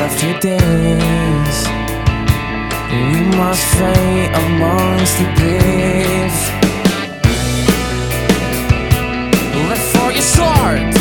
after days We must fight amongst the brave before you start.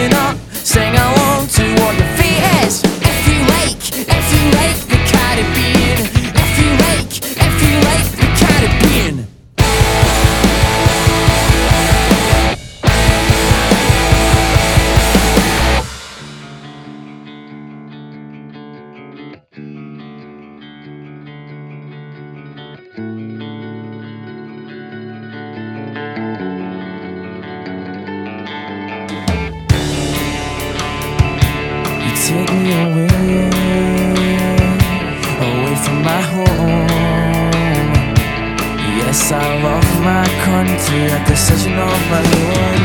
Sing along born to a decision of my own.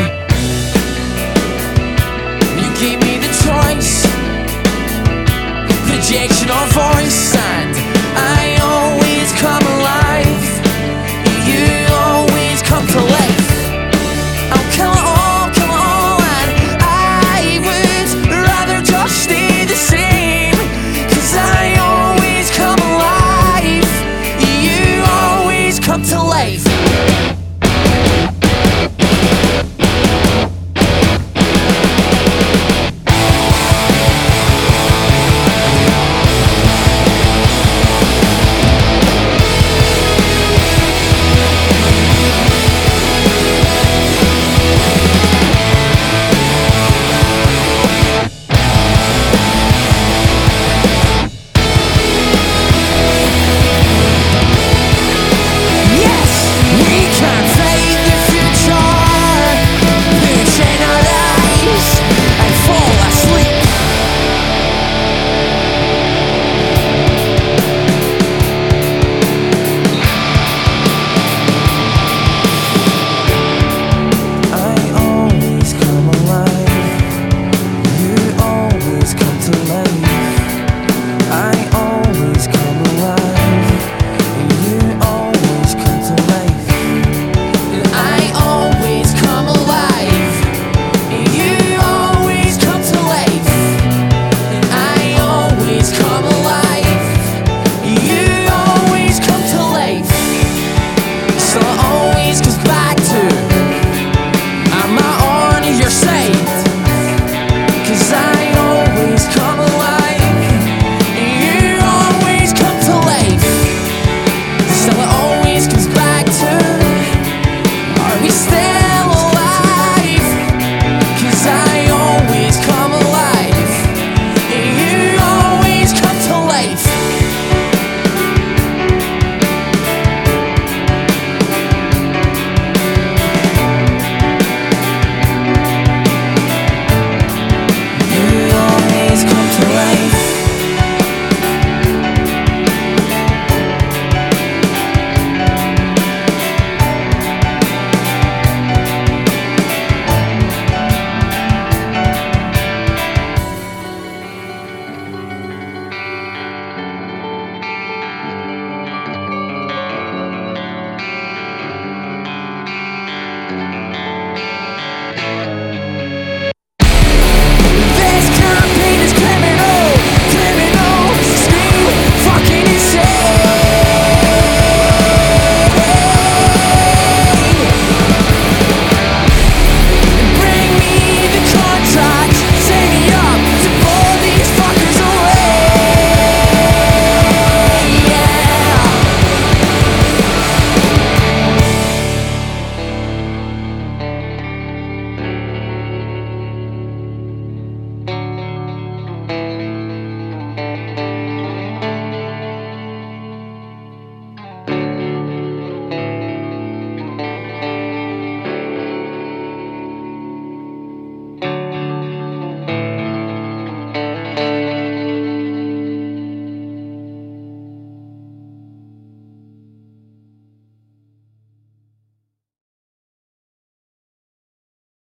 You gave me the choice, projection of.